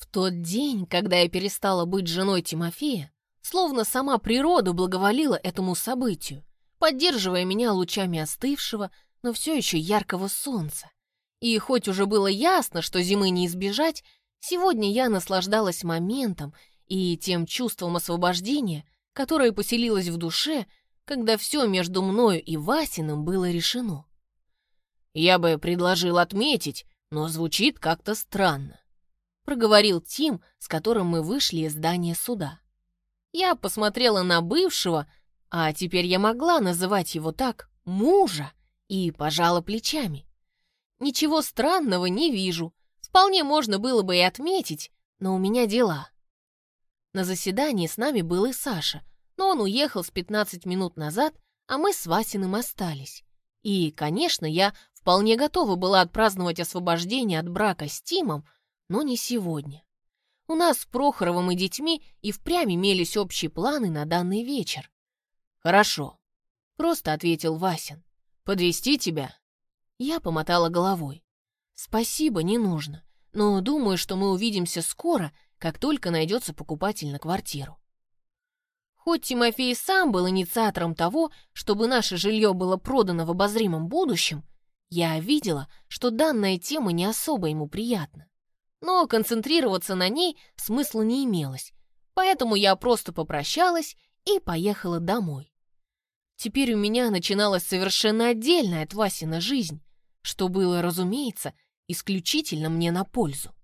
В тот день, когда я перестала быть женой Тимофея, словно сама природа благоволила этому событию, поддерживая меня лучами остывшего, но все еще яркого солнца. И хоть уже было ясно, что зимы не избежать, сегодня я наслаждалась моментом и тем чувством освобождения, которое поселилось в душе, когда все между мною и Васиным было решено. «Я бы предложил отметить, но звучит как-то странно», проговорил Тим, с которым мы вышли из здания суда. Я посмотрела на бывшего, а теперь я могла называть его так, мужа, и пожала плечами. Ничего странного не вижу. Вполне можно было бы и отметить, но у меня дела. На заседании с нами был и Саша, но он уехал с 15 минут назад, а мы с Васиным остались. И, конечно, я вполне готова была отпраздновать освобождение от брака с Тимом, но не сегодня. У нас с Прохоровым и детьми и впрямь имелись общие планы на данный вечер. «Хорошо», — просто ответил Васин. «Подвести тебя?» Я помотала головой. «Спасибо, не нужно, но думаю, что мы увидимся скоро, как только найдется покупатель на квартиру». Хоть Тимофей сам был инициатором того, чтобы наше жилье было продано в обозримом будущем, я видела, что данная тема не особо ему приятна. Но концентрироваться на ней смысла не имелось, поэтому я просто попрощалась и поехала домой. Теперь у меня начиналась совершенно отдельная от Васина жизнь, что было, разумеется, исключительно мне на пользу.